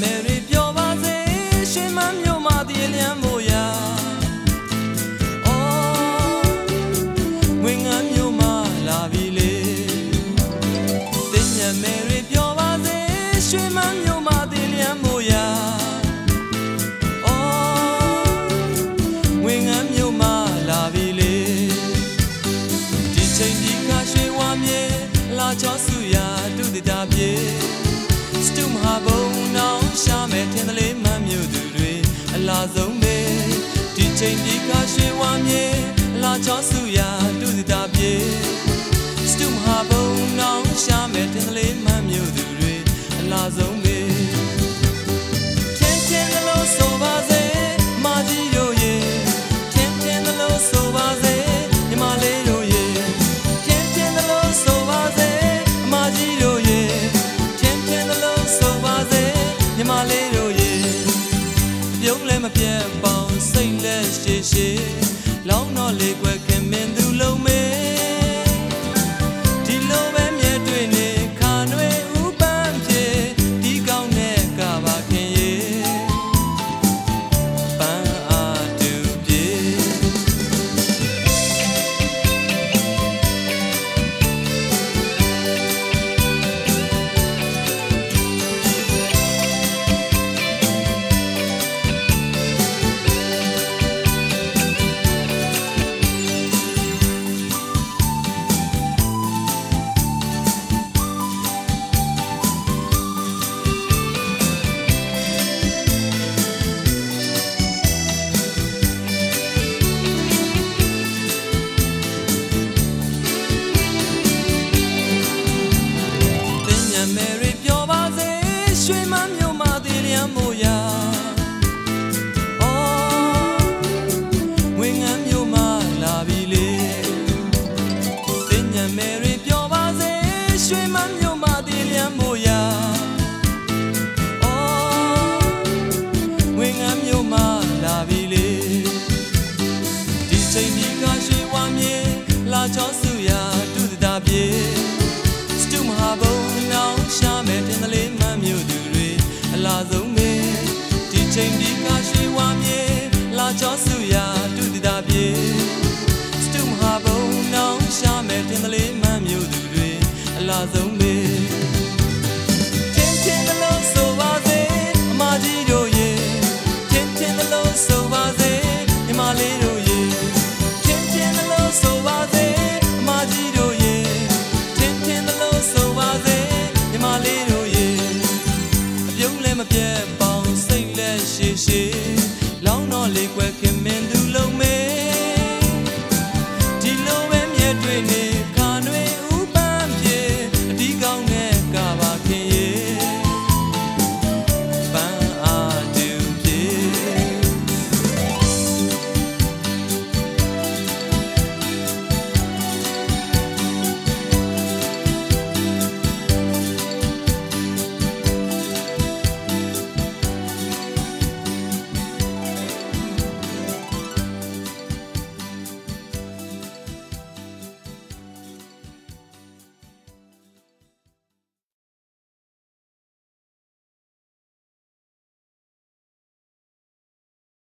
မယ်တွေပျော်ပါစေရှင်မမြို့မှာဒီလျံမို့ရာအော်ငွေငါမြို့မှာလာပြီလေတင်ညံမယ်တွေပျော်ပါစေရှင်မမြို့မှာဒီလျံမို့ရာအော်ငွေငါမြို့မှာလာပြီလေဒီချိန်ဒီကရွှေဝါမြေလာချောစုရာဒုတိယပြေ Stum habo ထင်သလေးမှမြို့သူတွေအလားဆုံးပဲဒီချိန်ဒီကရွှေဝါမြေအလားချောဆူရာသူစတာ 雪漫。 ပြုံးလဲမပြတ်